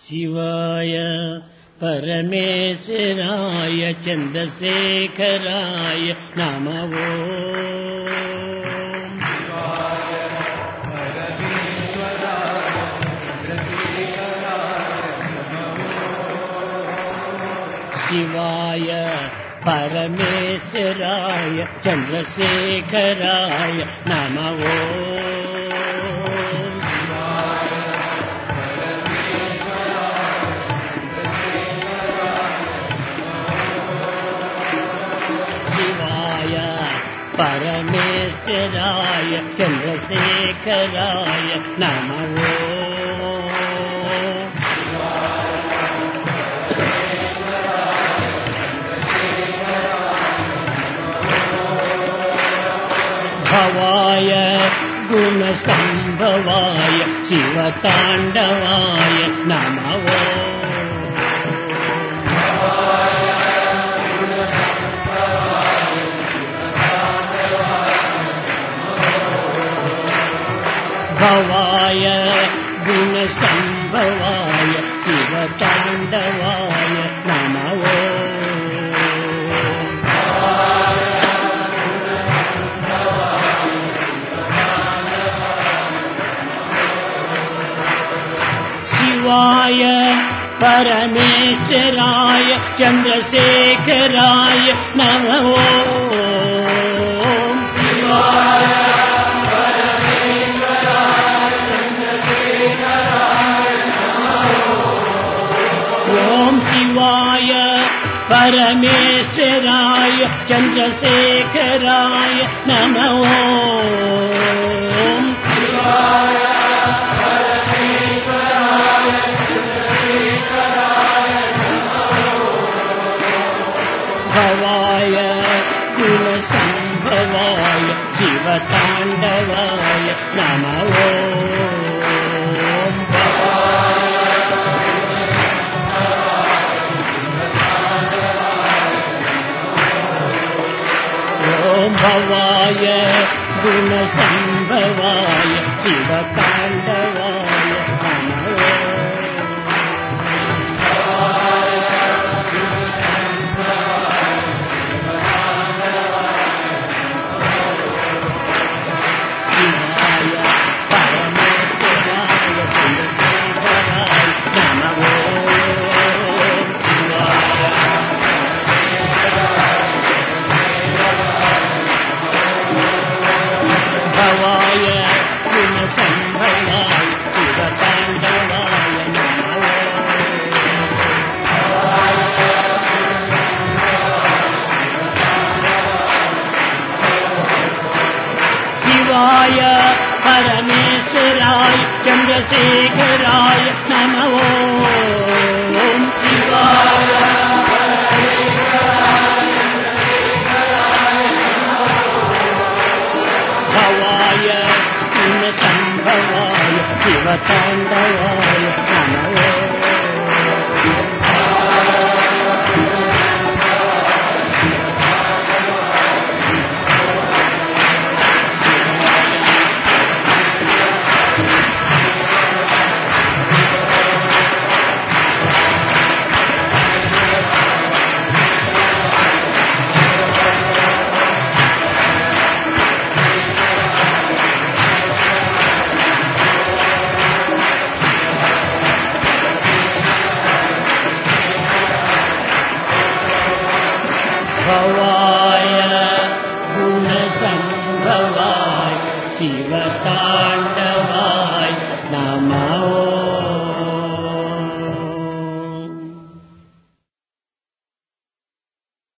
शिवाय परमेश्वराय चन्द्रशेखराय नमवो शिवाय परमेश्वराय चन्द्रशेखराय नमवो परमेश्वराय चन्द्रशेखराय नमवो भवाय गुणसम्भवाय शिवताण्डवाय नमवो भवाय गुणसम्भवाय शिवताण्डवाय नमवो शिवाय परमेश्वराय चन्द्रशेखराय नमो शिवाय परमेश्वराय चन्द्रशेखराय नमो। भवाय कुलसम्भवाय शिवताण्डवाय नमो ॐ भवाय गुणसम्भवाय शिवताण्डवाय शिवाय परमेश्वराय चन्द्रशेखराय नमो। शिवाय भवाय गुणसम्भवाय शिवताण्डवाय नमो भवाय। गुणसम्भवाय शिवताण्डवाय